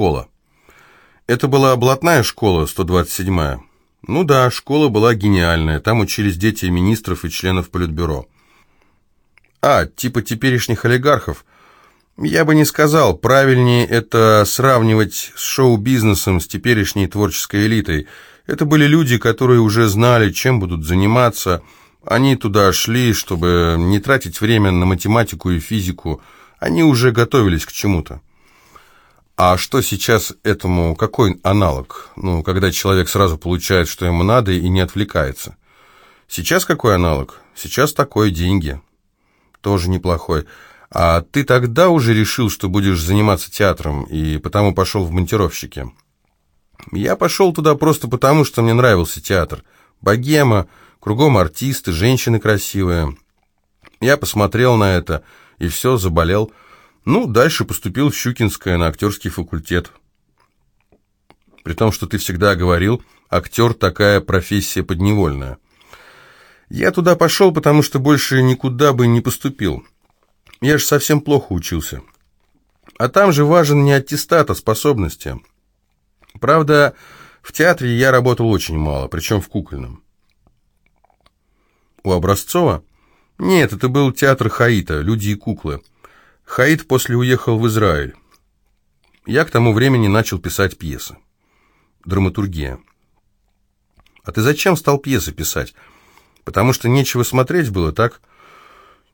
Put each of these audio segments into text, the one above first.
школа. Это была блатная школа, 127-я. Ну да, школа была гениальная, там учились дети министров и членов политбюро. А, типа теперешних олигархов. Я бы не сказал, правильнее это сравнивать с шоу-бизнесом, с теперешней творческой элитой. Это были люди, которые уже знали, чем будут заниматься. Они туда шли, чтобы не тратить время на математику и физику. Они уже готовились к чему-то. А что сейчас этому, какой аналог? Ну, когда человек сразу получает, что ему надо, и не отвлекается. Сейчас какой аналог? Сейчас такой деньги. Тоже неплохой. А ты тогда уже решил, что будешь заниматься театром, и потому пошел в монтировщики? Я пошел туда просто потому, что мне нравился театр. Богема, кругом артисты, женщины красивые. Я посмотрел на это, и все, заболел. Ну, дальше поступил в Щукинское на актерский факультет. При том, что ты всегда говорил, актер такая профессия подневольная. Я туда пошел, потому что больше никуда бы не поступил. Я же совсем плохо учился. А там же важен не аттестат, а способности. Правда, в театре я работал очень мало, причем в кукольном. У Образцова? Нет, это был театр Хаита, люди и куклы. Хаид после уехал в Израиль. Я к тому времени начал писать пьесы. Драматургия. А ты зачем стал пьесы писать? Потому что нечего смотреть было, так?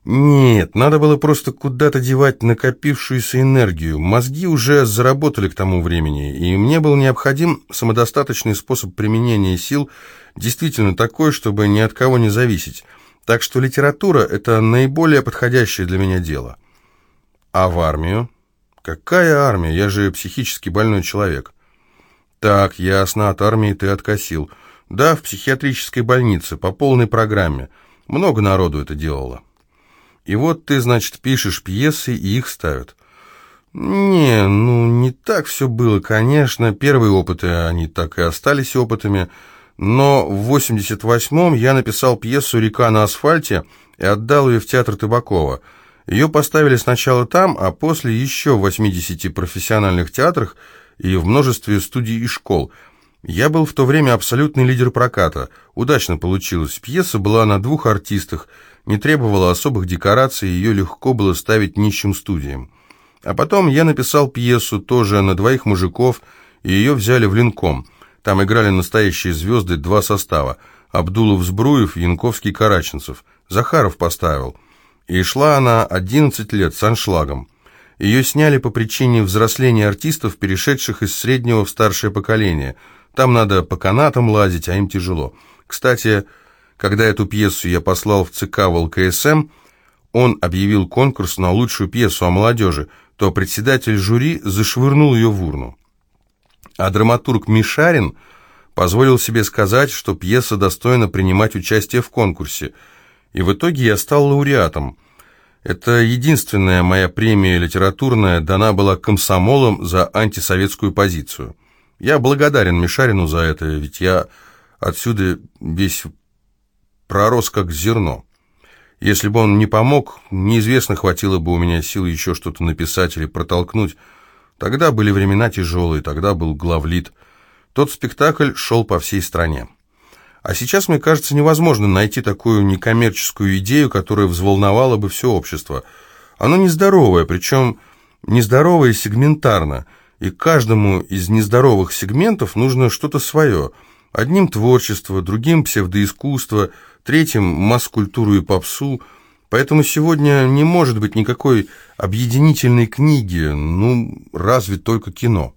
Нет, надо было просто куда-то девать накопившуюся энергию. Мозги уже заработали к тому времени, и мне был необходим самодостаточный способ применения сил, действительно такой, чтобы ни от кого не зависеть. Так что литература – это наиболее подходящее для меня дело. А в армию? Какая армия? Я же психически больной человек. Так, ясно, от армии ты откосил. Да, в психиатрической больнице, по полной программе. Много народу это делало. И вот ты, значит, пишешь пьесы, и их ставят. Не, ну, не так все было, конечно. Первые опыты, они так и остались опытами. Но в 88-м я написал пьесу «Река на асфальте» и отдал ее в театр Табакова – ее поставили сначала там, а после еще в 80 профессиональных театрах и в множестве студий и школ. Я был в то время абсолютный лидер проката. Удачно получилось. Пьеса была на двух артистах, не требовала особых декораций, ее легко было ставить нищим студиям. А потом я написал пьесу тоже на двоих мужиков, и ее взяли в Линком. Там играли настоящие звезды, два состава. Абдулов-Збруев, Янковский-Караченцев. Захаров поставил – и шла она 11 лет с аншлагом. Ее сняли по причине взросления артистов, перешедших из среднего в старшее поколение. Там надо по канатам лазить, а им тяжело. Кстати, когда эту пьесу я послал в ЦК в ЛКСМ, он объявил конкурс на лучшую пьесу о молодежи, то председатель жюри зашвырнул ее в урну. А драматург Мишарин позволил себе сказать, что пьеса достойна принимать участие в конкурсе – и в итоге я стал лауреатом. Это единственная моя премия литературная дана была комсомолом за антисоветскую позицию. Я благодарен Мишарину за это, ведь я отсюда весь пророс как зерно. Если бы он не помог, неизвестно, хватило бы у меня сил еще что-то написать или протолкнуть. Тогда были времена тяжелые, тогда был главлит. Тот спектакль шел по всей стране. А сейчас, мне кажется, невозможно найти такую некоммерческую идею, которая взволновала бы все общество. Оно нездоровое, причем нездоровое сегментарно, и каждому из нездоровых сегментов нужно что-то свое. Одним творчество, другим псевдоискусство, третьим масс-культуру и попсу. Поэтому сегодня не может быть никакой объединительной книги, ну, разве только кино.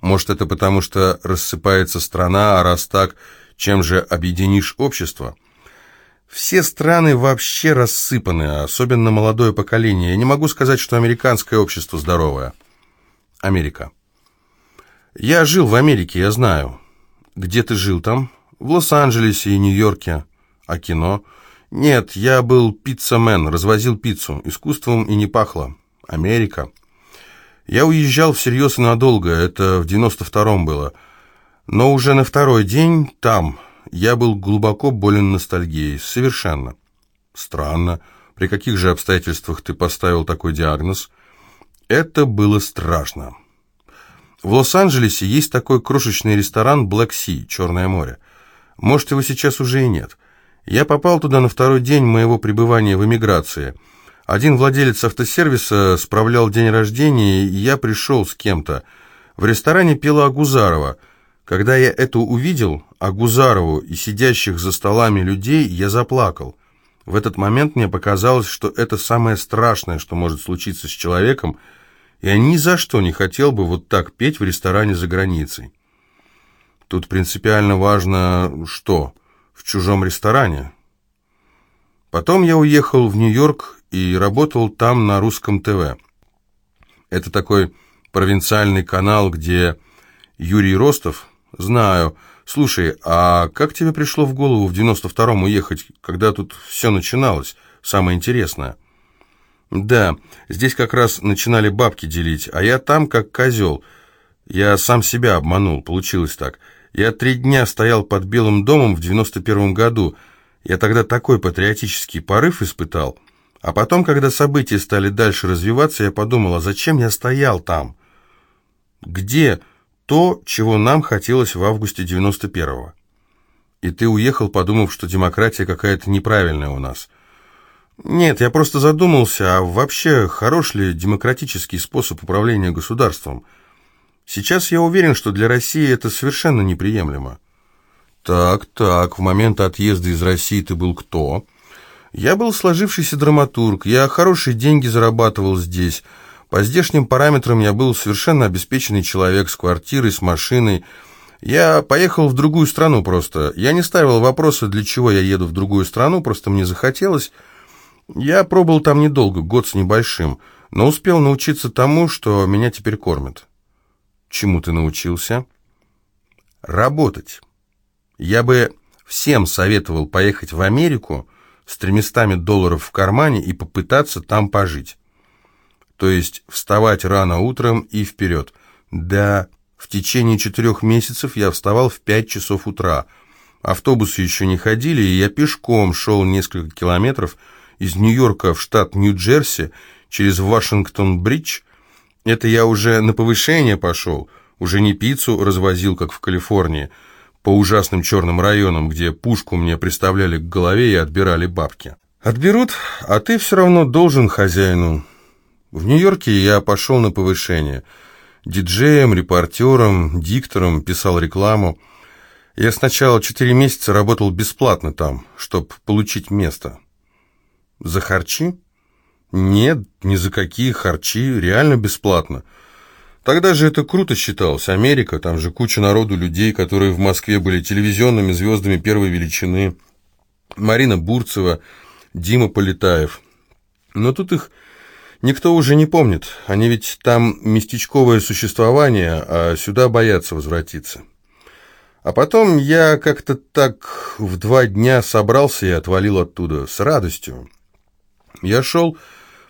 Может, это потому, что рассыпается страна, а раз так, чем же объединишь общество? Все страны вообще рассыпаны, особенно молодое поколение. Я не могу сказать, что американское общество здоровое. Америка. Я жил в Америке, я знаю. Где ты жил там? В Лос-Анджелесе и Нью-Йорке. А кино? Нет, я был пиццамен, развозил пиццу. Искусством и не пахло. Америка. Я уезжал всерьез и надолго, это в 92-м было. Но уже на второй день там я был глубоко болен ностальгией. Совершенно. Странно. При каких же обстоятельствах ты поставил такой диагноз? Это было страшно. В Лос-Анджелесе есть такой крошечный ресторан Black Sea, Черное море. Может, его сейчас уже и нет. Я попал туда на второй день моего пребывания в эмиграции. Один владелец автосервиса справлял день рождения, и я пришел с кем-то. В ресторане пела Агузарова. Когда я это увидел, Агузарову и сидящих за столами людей, я заплакал. В этот момент мне показалось, что это самое страшное, что может случиться с человеком, и я ни за что не хотел бы вот так петь в ресторане за границей. Тут принципиально важно, что в чужом ресторане. Потом я уехал в Нью-Йорк и работал там на русском ТВ. Это такой провинциальный канал, где Юрий Ростов, знаю, слушай, а как тебе пришло в голову в 92-м уехать, когда тут все начиналось, самое интересное? Да, здесь как раз начинали бабки делить, а я там как козел. Я сам себя обманул, получилось так. Я три дня стоял под Белым домом в 91 году. Я тогда такой патриотический порыв испытал. А потом, когда события стали дальше развиваться, я подумал, а зачем я стоял там? Где то, чего нам хотелось в августе 91-го? И ты уехал, подумав, что демократия какая-то неправильная у нас. Нет, я просто задумался, а вообще хорош ли демократический способ управления государством – Сейчас я уверен, что для России это совершенно неприемлемо. Так, так, в момент отъезда из России ты был кто? Я был сложившийся драматург, я хорошие деньги зарабатывал здесь. По здешним параметрам я был совершенно обеспеченный человек с квартирой, с машиной. Я поехал в другую страну просто. Я не ставил вопроса, для чего я еду в другую страну, просто мне захотелось. Я пробыл там недолго, год с небольшим, но успел научиться тому, что меня теперь кормят. Чему ты научился? Работать. Я бы всем советовал поехать в Америку с тремястами долларов в кармане и попытаться там пожить. То есть вставать рано утром и вперед. Да, в течение четырех месяцев я вставал в пять часов утра. Автобусы еще не ходили, и я пешком шел несколько километров из Нью-Йорка в штат Нью-Джерси через Вашингтон-Бридж, это я уже на повышение пошел, уже не пиццу развозил, как в Калифорнии, по ужасным черным районам, где пушку мне приставляли к голове и отбирали бабки. Отберут, а ты все равно должен хозяину. В Нью-Йорке я пошел на повышение. Диджеем, репортером, диктором, писал рекламу. Я сначала четыре месяца работал бесплатно там, чтобы получить место. За харчи? Нет, ни за какие харчи, реально бесплатно. Тогда же это круто считалось. Америка, там же куча народу, людей, которые в Москве были телевизионными звездами первой величины. Марина Бурцева, Дима Полетаев. Но тут их никто уже не помнит. Они ведь там местечковое существование, а сюда боятся возвратиться. А потом я как-то так в два дня собрался и отвалил оттуда с радостью. Я шел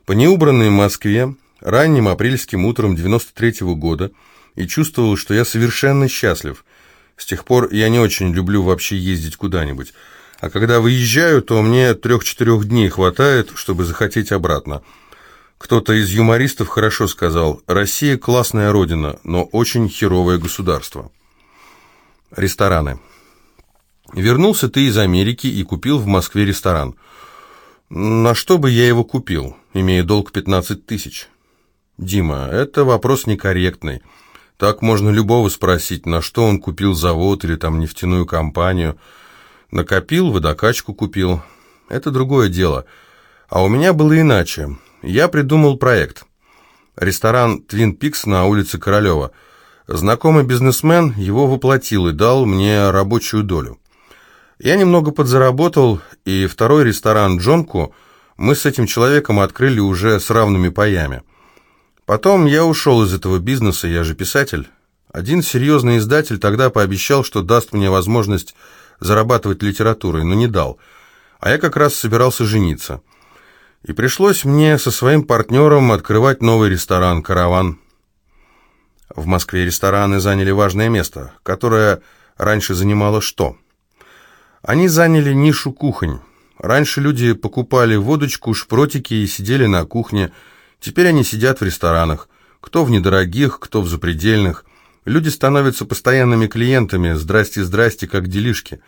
по неубранной Москве ранним апрельским утром 93 -го года и чувствовал, что я совершенно счастлив. С тех пор я не очень люблю вообще ездить куда-нибудь. А когда выезжаю, то мне трех-четырех дней хватает, чтобы захотеть обратно. Кто-то из юмористов хорошо сказал, «Россия классная родина, но очень херовое государство». Рестораны. Вернулся ты из Америки и купил в Москве ресторан – на что бы я его купил, имея долг 15 тысяч? Дима, это вопрос некорректный. Так можно любого спросить, на что он купил завод или там нефтяную компанию. Накопил, водокачку купил. Это другое дело. А у меня было иначе. Я придумал проект. Ресторан «Твин Пикс» на улице Королева. Знакомый бизнесмен его воплотил и дал мне рабочую долю. Я немного подзаработал, и второй ресторан «Джонку» мы с этим человеком открыли уже с равными паями. Потом я ушел из этого бизнеса, я же писатель. Один серьезный издатель тогда пообещал, что даст мне возможность зарабатывать литературой, но не дал. А я как раз собирался жениться. И пришлось мне со своим партнером открывать новый ресторан «Караван». В Москве рестораны заняли важное место, которое раньше занимало что? Они заняли нишу кухонь. Раньше люди покупали водочку, шпротики и сидели на кухне. Теперь они сидят в ресторанах. Кто в недорогих, кто в запредельных. Люди становятся постоянными клиентами, здрасте, здрасте, как делишки.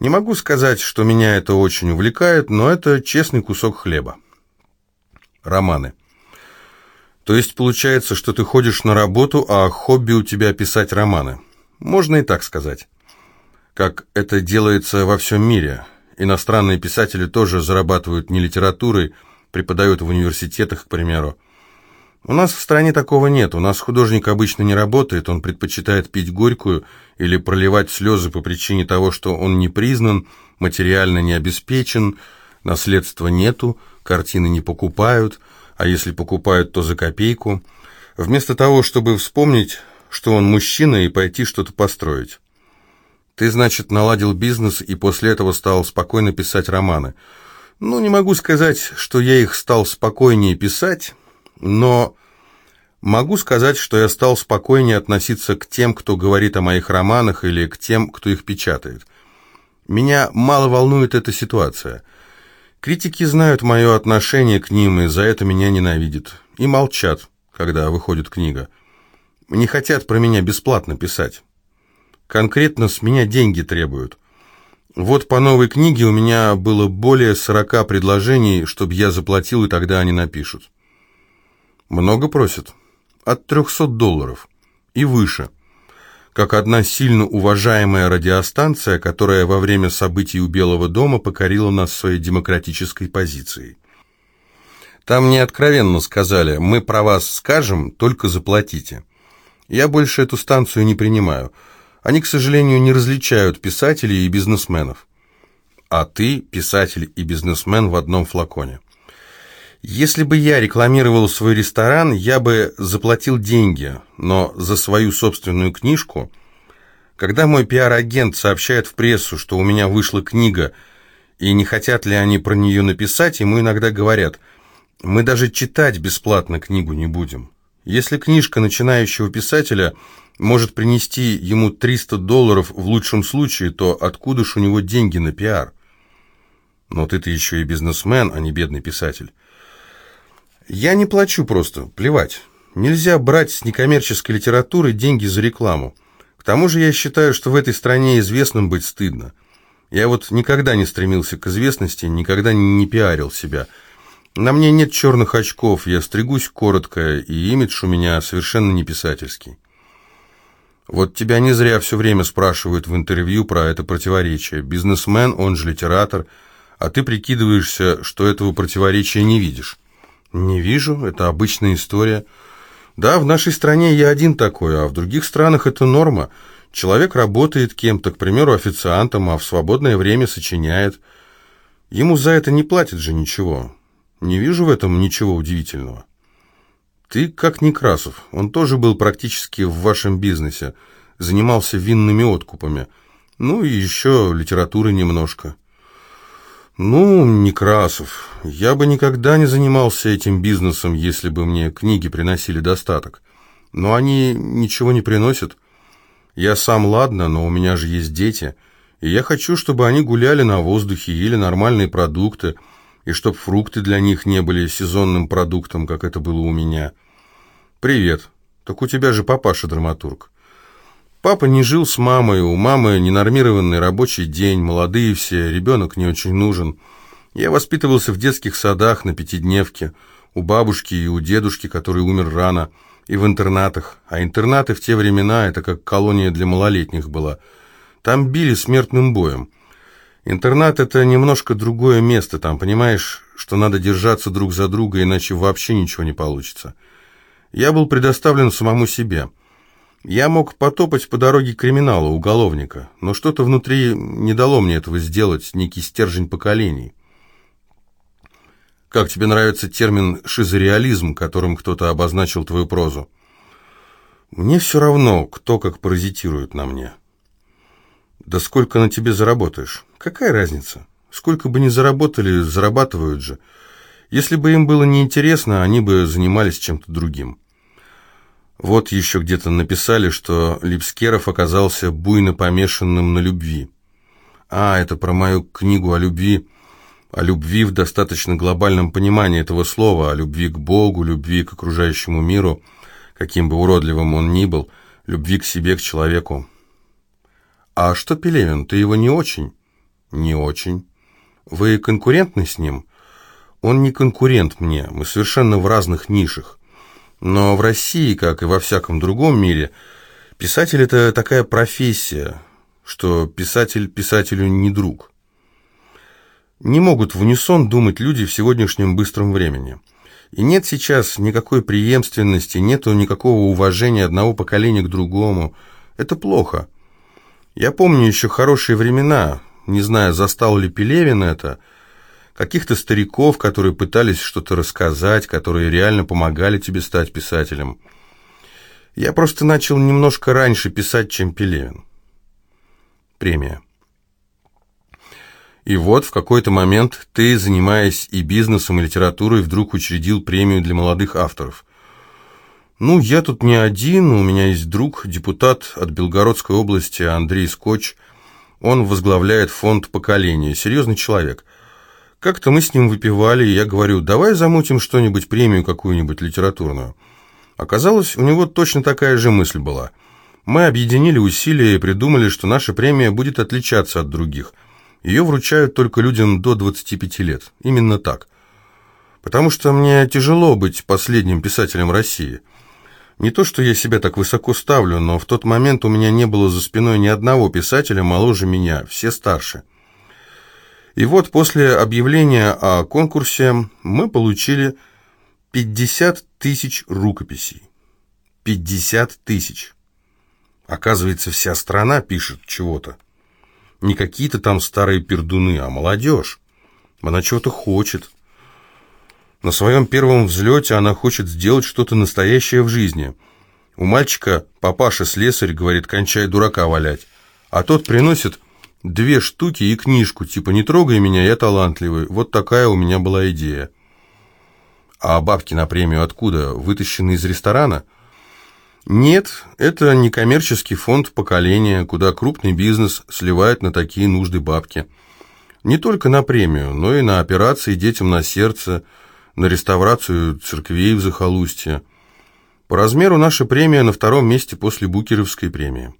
Не могу сказать, что меня это очень увлекает, но это честный кусок хлеба. Романы. То есть получается, что ты ходишь на работу, а хобби у тебя писать романы. Можно и так сказать. Как это делается во всем мире. Иностранные писатели тоже зарабатывают не литературой, преподают в университетах, к примеру. У нас в стране такого нет. У нас художник обычно не работает, он предпочитает пить горькую или проливать слезы по причине того, что он не признан, материально не обеспечен, наследства нету, картины не покупают, а если покупают, то за копейку. Вместо того, чтобы вспомнить, что он мужчина и пойти что-то построить. Ты, значит, наладил бизнес и после этого стал спокойно писать романы. Ну, не могу сказать, что я их стал спокойнее писать, но могу сказать, что я стал спокойнее относиться к тем, кто говорит о моих романах, или к тем, кто их печатает. Меня мало волнует эта ситуация. Критики знают мое отношение к ним, и за это меня ненавидят. И молчат, когда выходит книга. Не хотят про меня бесплатно писать. Конкретно с меня деньги требуют. Вот по новой книге у меня было более 40 предложений, чтобы я заплатил, и тогда они напишут. Много просят? От 300 долларов и выше. Как одна сильно уважаемая радиостанция, которая во время событий у Белого дома покорила нас своей демократической позицией. Там мне откровенно сказали, мы про вас скажем, только заплатите. Я больше эту станцию не принимаю. Они, к сожалению, не различают писателей и бизнесменов. А ты писатель и бизнесмен в одном флаконе. Если бы я рекламировал свой ресторан, я бы заплатил деньги, но за свою собственную книжку... Когда мой пиар-агент сообщает в прессу, что у меня вышла книга, и не хотят ли они про нее написать, ему иногда говорят, мы даже читать бесплатно книгу не будем. Если книжка начинающего писателя может принести ему 300 долларов в лучшем случае, то откуда ж у него деньги на пиар? Но ты-то еще и бизнесмен, а не бедный писатель. Я не плачу просто, плевать. Нельзя брать с некоммерческой литературы деньги за рекламу. К тому же я считаю, что в этой стране известным быть стыдно. Я вот никогда не стремился к известности, никогда не пиарил себя. На мне нет черных очков, я стригусь коротко, и имидж у меня совершенно не писательский. Вот тебя не зря все время спрашивают в интервью про это противоречие. Бизнесмен, он же литератор, а ты прикидываешься, что этого противоречия не видишь. «Не вижу, это обычная история. Да, в нашей стране я один такой, а в других странах это норма. Человек работает кем-то, к примеру, официантом, а в свободное время сочиняет. Ему за это не платят же ничего. Не вижу в этом ничего удивительного». «Ты как Некрасов, он тоже был практически в вашем бизнесе, занимался винными откупами, ну и еще литературы немножко». «Ну, Некрасов, я бы никогда не занимался этим бизнесом, если бы мне книги приносили достаток. Но они ничего не приносят. Я сам, ладно, но у меня же есть дети, и я хочу, чтобы они гуляли на воздухе, ели нормальные продукты, и чтобы фрукты для них не были сезонным продуктом, как это было у меня. Привет. Так у тебя же папаша драматург. Папа не жил с мамой, у мамы ненормированный рабочий день, молодые все, ребенок не очень нужен. Я воспитывался в детских садах на пятидневке, у бабушки и у дедушки, который умер рано, и в интернатах. А интернаты в те времена это как колония для малолетних была. Там били смертным боем. Интернат это немножко другое место, там понимаешь, что надо держаться друг за друга, иначе вообще ничего не получится. Я был предоставлен самому себе. Я мог потопать по дороге криминала, уголовника, но что-то внутри не дало мне этого сделать, некий стержень поколений. Как тебе нравится термин «шизореализм», которым кто-то обозначил твою прозу? Мне все равно, кто как паразитирует на мне. Да сколько на тебе заработаешь? Какая разница? Сколько бы ни заработали, зарабатывают же. Если бы им было неинтересно, они бы занимались чем-то другим. Вот еще где-то написали, что Липскеров оказался буйно помешанным на любви. А, это про мою книгу о любви. О любви в достаточно глобальном понимании этого слова, о любви к Богу, любви к окружающему миру, каким бы уродливым он ни был. любви к себе, к человеку. А что Пелевин, ты его не очень? Не очень. Вы конкурентны с ним? Он не конкурент мне, мы совершенно в разных нишах. Но в России, как и во всяком другом мире, писатель – это такая профессия, что писатель писателю не друг. Не могут в унисон думать люди в сегодняшнем быстром времени. И нет сейчас никакой преемственности, нету никакого уважения одного поколения к другому. Это плохо. Я помню еще хорошие времена, не знаю, застал ли Пелевин это – каких-то стариков, которые пытались что-то рассказать, которые реально помогали тебе стать писателем. Я просто начал немножко раньше писать, чем Пелевин. Премия. И вот в какой-то момент ты, занимаясь и бизнесом, и литературой, вдруг учредил премию для молодых авторов. Ну, я тут не один, у меня есть друг, депутат от Белгородской области Андрей Скотч. Он возглавляет фонд поколения, серьезный человек – как-то мы с ним выпивали, и я говорю, давай замутим что-нибудь, премию какую-нибудь литературную. Оказалось, у него точно такая же мысль была. Мы объединили усилия и придумали, что наша премия будет отличаться от других. Ее вручают только людям до 25 лет. Именно так. Потому что мне тяжело быть последним писателем России. Не то, что я себя так высоко ставлю, но в тот момент у меня не было за спиной ни одного писателя моложе меня, все старше. И вот после объявления о конкурсе мы получили 50 тысяч рукописей. 50 тысяч. Оказывается, вся страна пишет чего-то. Не какие-то там старые пердуны, а молодежь. Она чего-то хочет. На своем первом взлете она хочет сделать что-то настоящее в жизни. У мальчика папаша слесарь говорит, кончай дурака валять. А тот приносит Две штуки и книжку, типа «Не трогай меня, я талантливый». Вот такая у меня была идея. А бабки на премию откуда? Вытащены из ресторана? Нет, это некоммерческий фонд поколения, куда крупный бизнес сливает на такие нужды бабки. Не только на премию, но и на операции детям на сердце, на реставрацию церквей в захолустье. По размеру наша премия на втором месте после Букеровской премии.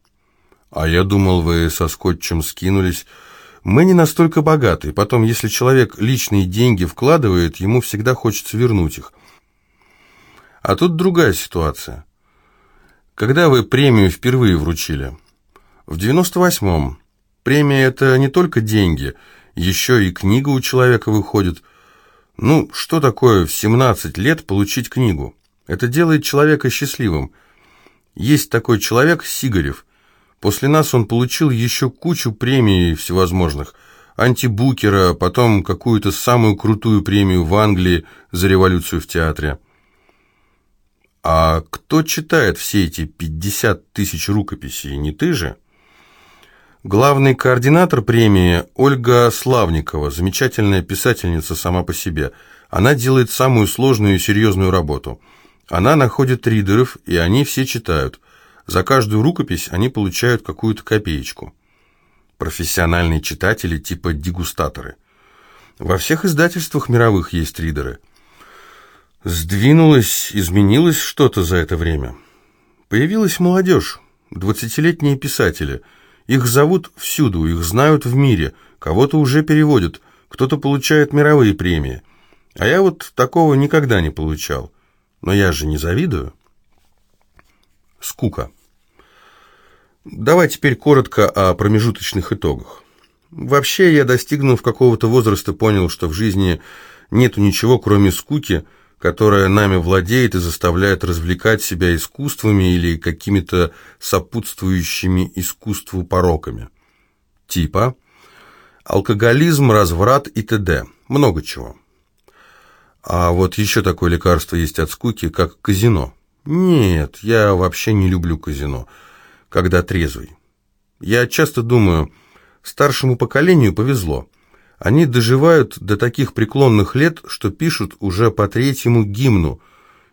«А я думал, вы со скотчем скинулись. Мы не настолько богаты. Потом, если человек личные деньги вкладывает, ему всегда хочется вернуть их. А тут другая ситуация. Когда вы премию впервые вручили? В 98-м. Премия – это не только деньги, еще и книга у человека выходит. Ну, что такое в 17 лет получить книгу? Это делает человека счастливым. Есть такой человек Сигарев – После нас он получил еще кучу премий всевозможных. Антибукера, потом какую-то самую крутую премию в Англии за революцию в театре. А кто читает все эти 50 тысяч рукописей, не ты же? Главный координатор премии Ольга Славникова, замечательная писательница сама по себе. Она делает самую сложную и серьезную работу. Она находит ридеров, и они все читают. За каждую рукопись они получают какую-то копеечку. Профессиональные читатели типа дегустаторы. Во всех издательствах мировых есть ридеры. Сдвинулось, изменилось что-то за это время. Появилась молодежь, двадцатилетние писатели. Их зовут всюду, их знают в мире, кого-то уже переводят, кто-то получает мировые премии. А я вот такого никогда не получал. Но я же не завидую. Скука. Давай теперь коротко о промежуточных итогах. Вообще, я, достигнув какого-то возраста, понял, что в жизни нету ничего, кроме скуки, которая нами владеет и заставляет развлекать себя искусствами или какими-то сопутствующими искусству пороками. Типа алкоголизм, разврат и т.д. Много чего. А вот еще такое лекарство есть от скуки, как казино. Нет, я вообще не люблю казино, когда трезвый. Я часто думаю, старшему поколению повезло. Они доживают до таких преклонных лет, что пишут уже по третьему гимну,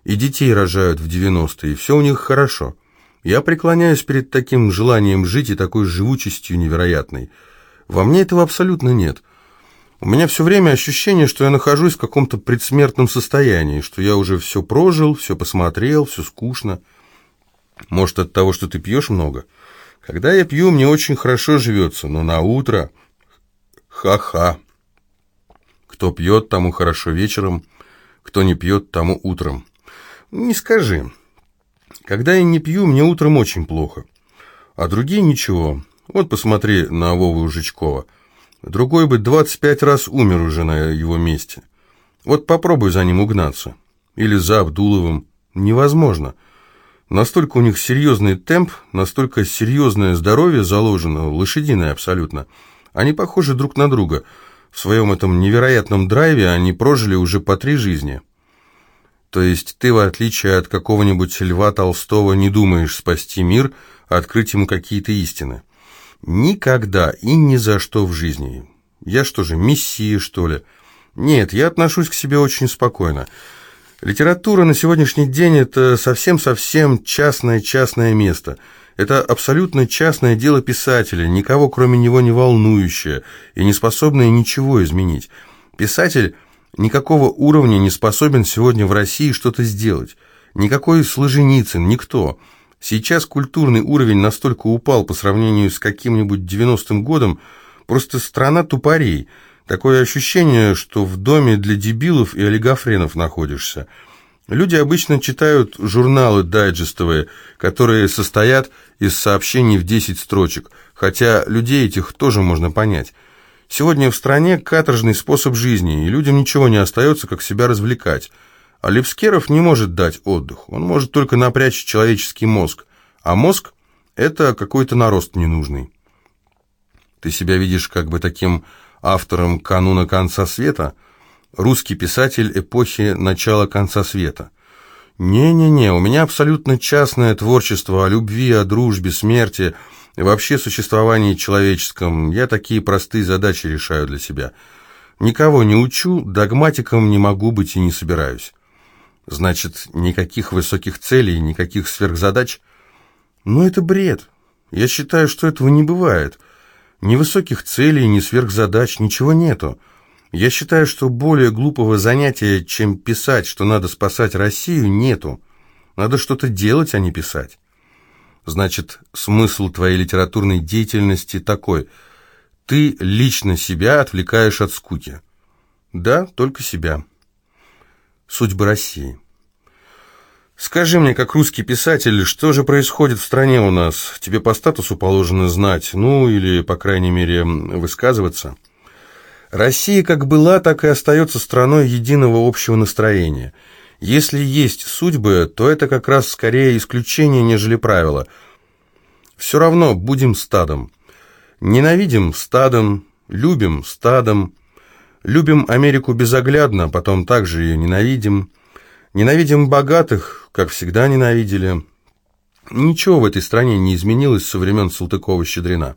и детей рожают в 90-е, и все у них хорошо. Я преклоняюсь перед таким желанием жить и такой живучестью невероятной. Во мне этого абсолютно нет. У меня все время ощущение, что я нахожусь в каком-то предсмертном состоянии, что я уже все прожил, все посмотрел, все скучно. Может, от того, что ты пьешь много? Когда я пью, мне очень хорошо живется, но на утро... Ха-ха. Кто пьет, тому хорошо вечером, кто не пьет, тому утром. Не скажи. Когда я не пью, мне утром очень плохо. А другие ничего. Вот посмотри на Вову Жичкова. Другой бы 25 раз умер уже на его месте. Вот попробуй за ним угнаться. Или за Абдуловым. Невозможно. Настолько у них серьезный темп, настолько серьезное здоровье заложено, лошадиное абсолютно. Они похожи друг на друга. В своем этом невероятном драйве они прожили уже по три жизни. То есть ты, в отличие от какого-нибудь Льва Толстого, не думаешь спасти мир, открыть ему какие-то истины. Никогда и ни за что в жизни. Я что же, мессия, что ли? Нет, я отношусь к себе очень спокойно. Литература на сегодняшний день – это совсем-совсем частное-частное место. Это абсолютно частное дело писателя, никого кроме него не волнующее и не способное ничего изменить. Писатель – никакого уровня не способен сегодня в России что-то сделать. Никакой Сложеницын, никто. Сейчас культурный уровень настолько упал по сравнению с каким-нибудь 90-м годом, просто страна тупорей. Такое ощущение, что в доме для дебилов и олигофренов находишься. Люди обычно читают журналы дайджестовые, которые состоят из сообщений в 10 строчек, хотя людей этих тоже можно понять. Сегодня в стране каторжный способ жизни, и людям ничего не остается, как себя развлекать. А Лепскеров не может дать отдых, он может только напрячь человеческий мозг. А мозг – это какой-то нарост ненужный. Ты себя видишь как бы таким автором кануна конца света, русский писатель эпохи начала конца света. Не-не-не, у меня абсолютно частное творчество о любви, о дружбе, смерти – вообще существовании человеческом я такие простые задачи решаю для себя. Никого не учу, догматиком не могу быть и не собираюсь. Значит, никаких высоких целей, никаких сверхзадач? Но это бред. Я считаю, что этого не бывает. Ни высоких целей, ни сверхзадач, ничего нету. Я считаю, что более глупого занятия, чем писать, что надо спасать Россию, нету. Надо что-то делать, а не писать. Значит, смысл твоей литературной деятельности такой. Ты лично себя отвлекаешь от скуки. Да, только себя. Судьба России. Скажи мне, как русский писатель, что же происходит в стране у нас? Тебе по статусу положено знать, ну, или, по крайней мере, высказываться. Россия как была, так и остается страной единого общего настроения – если есть судьбы, то это как раз скорее исключение, нежели правило. Все равно будем стадом. Ненавидим стадом, любим стадом. Любим Америку безоглядно, потом также ее ненавидим. Ненавидим богатых, как всегда ненавидели. Ничего в этой стране не изменилось со времен Салтыкова-Щедрина.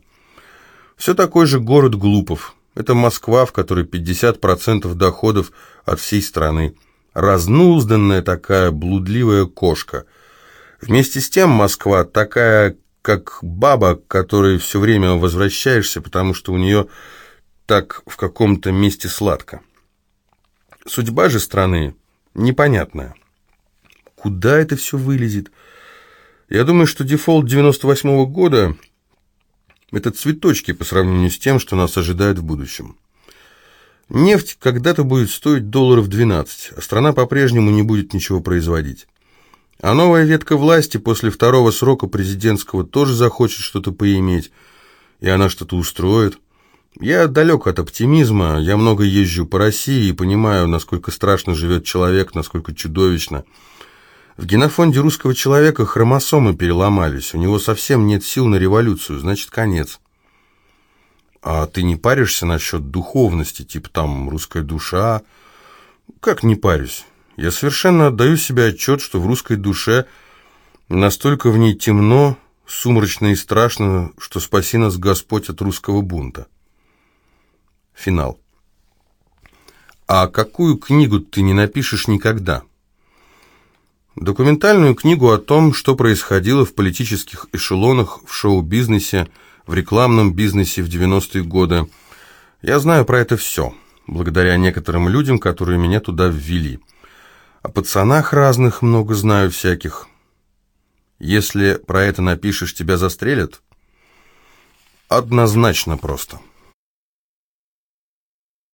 Все такой же город глупов. Это Москва, в которой 50% доходов от всей страны разнузданная такая блудливая кошка. Вместе с тем Москва такая, как баба, к которой все время возвращаешься, потому что у нее так в каком-то месте сладко. Судьба же страны непонятная. Куда это все вылезет? Я думаю, что дефолт 98 -го года – это цветочки по сравнению с тем, что нас ожидает в будущем. Нефть когда-то будет стоить долларов 12, а страна по-прежнему не будет ничего производить. А новая ветка власти после второго срока президентского тоже захочет что-то поиметь, и она что-то устроит. Я далек от оптимизма, я много езжу по России и понимаю, насколько страшно живет человек, насколько чудовищно. В генофонде русского человека хромосомы переломались, у него совсем нет сил на революцию, значит конец. А ты не паришься насчет духовности, типа там русская душа? Как не парюсь? Я совершенно отдаю себе отчет, что в русской душе настолько в ней темно, сумрачно и страшно, что спаси нас Господь от русского бунта. Финал. А какую книгу ты не напишешь никогда? Документальную книгу о том, что происходило в политических эшелонах, в шоу-бизнесе, в рекламном бизнесе в 90-е годы. Я знаю про это все, благодаря некоторым людям, которые меня туда ввели. О пацанах разных много знаю всяких. Если про это напишешь, тебя застрелят? Однозначно просто.